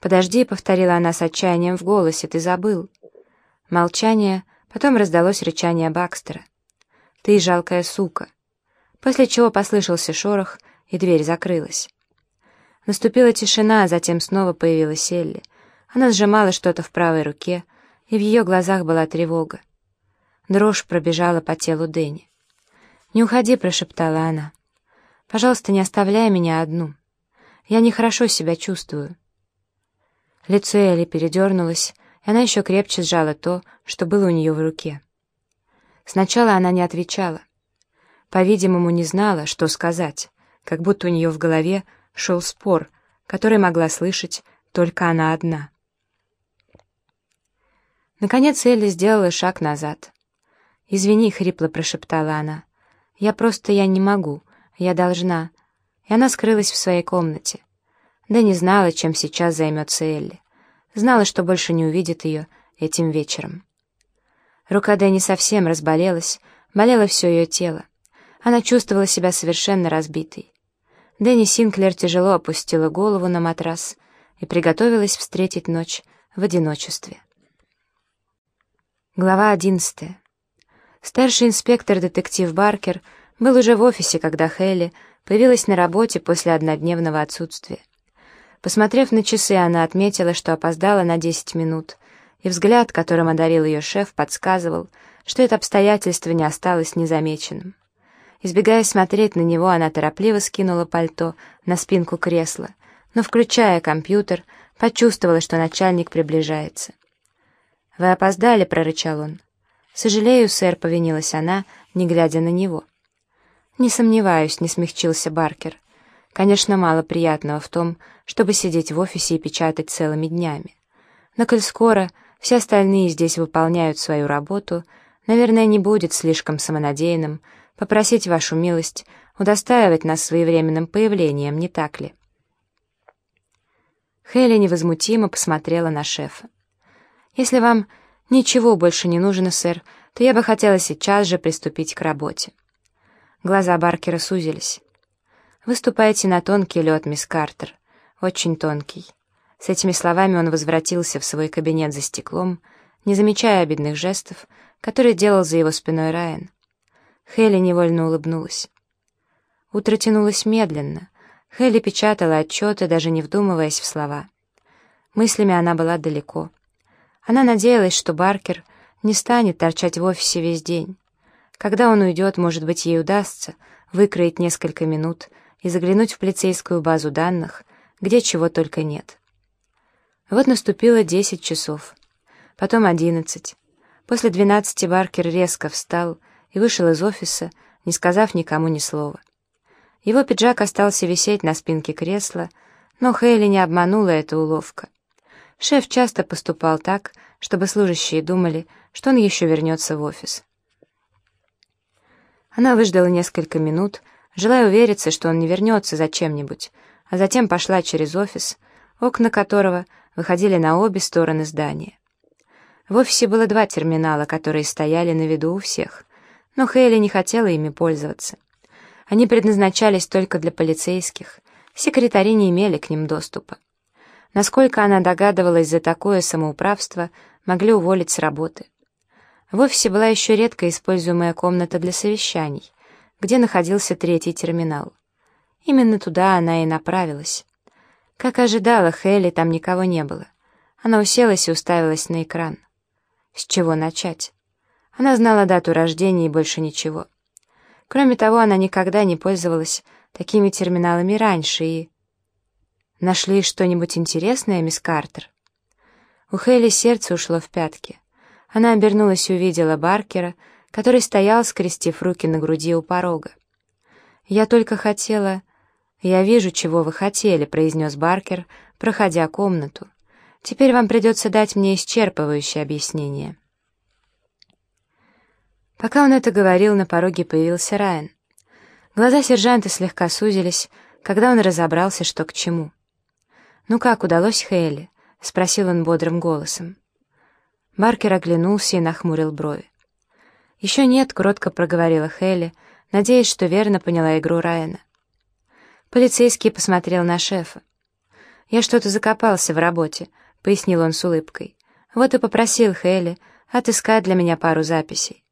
«Подожди», — повторила она с отчаянием в голосе, — «ты забыл». Молчание, потом раздалось рычание Бакстера. «Ты жалкая сука». После чего послышался шорох, и дверь закрылась. Наступила тишина, а затем снова появилась Элли. Она сжимала что-то в правой руке, и в ее глазах была тревога. Дрожь пробежала по телу Дэнни. «Не уходи», — прошептала она. «Пожалуйста, не оставляй меня одну. Я нехорошо себя чувствую». Лицо Элли передернулось, и она еще крепче сжала то, что было у нее в руке. Сначала она не отвечала. По-видимому, не знала, что сказать, как будто у нее в голове шел спор, который могла слышать только она одна. Наконец Элли сделала шаг назад. «Извини», — хрипло прошептала она. «Я просто, я не могу. Я должна». И она скрылась в своей комнате. Да не знала, чем сейчас займется Элли. Знала, что больше не увидит ее этим вечером. Рука Дэнни совсем разболелась, болело все ее тело. Она чувствовала себя совершенно разбитой. Дэнни Синклер тяжело опустила голову на матрас и приготовилась встретить ночь в одиночестве. Глава одиннадцатая. Старший инспектор-детектив Баркер был уже в офисе, когда Хелли появилась на работе после однодневного отсутствия. Посмотрев на часы, она отметила, что опоздала на 10 минут, и взгляд, которым одарил ее шеф, подсказывал, что это обстоятельство не осталось незамеченным. Избегая смотреть на него, она торопливо скинула пальто на спинку кресла, но, включая компьютер, почувствовала, что начальник приближается. «Вы опоздали», — прорычал он. «Сожалею, сэр», — повинилась она, не глядя на него. «Не сомневаюсь», — не смягчился Баркер. «Конечно, мало приятного в том, чтобы сидеть в офисе и печатать целыми днями. Но коль скоро все остальные здесь выполняют свою работу, наверное, не будет слишком самонадеянным попросить вашу милость удостаивать нас своевременным появлением, не так ли?» Хелли невозмутимо посмотрела на шефа. «Если вам ничего больше не нужно, сэр, то я бы хотела сейчас же приступить к работе». Глаза Баркера сузились. «Вы ступаете на тонкий лед, мисс Картер. Очень тонкий». С этими словами он возвратился в свой кабинет за стеклом, не замечая обидных жестов, которые делал за его спиной Райан. Хелли невольно улыбнулась. Утро тянулось медленно. Хелли печатала отчеты, даже не вдумываясь в слова. Мыслями она была далеко. Она надеялась, что Баркер не станет торчать в офисе весь день. Когда он уйдет, может быть, ей удастся выкроить несколько минут и заглянуть в полицейскую базу данных, где чего только нет. Вот наступило десять часов, потом одиннадцать. После двенадцати Баркер резко встал и вышел из офиса, не сказав никому ни слова. Его пиджак остался висеть на спинке кресла, но Хейли не обманула эта уловка. Шеф часто поступал так, чтобы служащие думали, что он еще вернется в офис. Она выждала несколько минут, желая увериться, что он не вернется за чем-нибудь, а затем пошла через офис, окна которого выходили на обе стороны здания. В офисе было два терминала, которые стояли на виду у всех но Хейли не хотела ими пользоваться. Они предназначались только для полицейских, секретари не имели к ним доступа. Насколько она догадывалась, за такое самоуправство могли уволить с работы. В офисе была еще редко используемая комната для совещаний, где находился третий терминал. Именно туда она и направилась. Как ожидала, Хейли там никого не было. Она уселась и уставилась на экран. С чего начать? Она знала дату рождения и больше ничего. Кроме того, она никогда не пользовалась такими терминалами раньше и... «Нашли что-нибудь интересное, мисс Картер?» У Хейли сердце ушло в пятки. Она обернулась и увидела Баркера, который стоял, скрестив руки на груди у порога. «Я только хотела...» «Я вижу, чего вы хотели», — произнес Баркер, проходя комнату. «Теперь вам придется дать мне исчерпывающее объяснение». Пока он это говорил, на пороге появился Райан. Глаза сержанта слегка сузились, когда он разобрался, что к чему. «Ну как, удалось Хейли?» — спросил он бодрым голосом. Баркер оглянулся и нахмурил брови. «Еще нет», — кротко проговорила Хейли, надеясь, что верно поняла игру Райана. Полицейский посмотрел на шефа. «Я что-то закопался в работе», — пояснил он с улыбкой. «Вот и попросил Хейли отыскать для меня пару записей».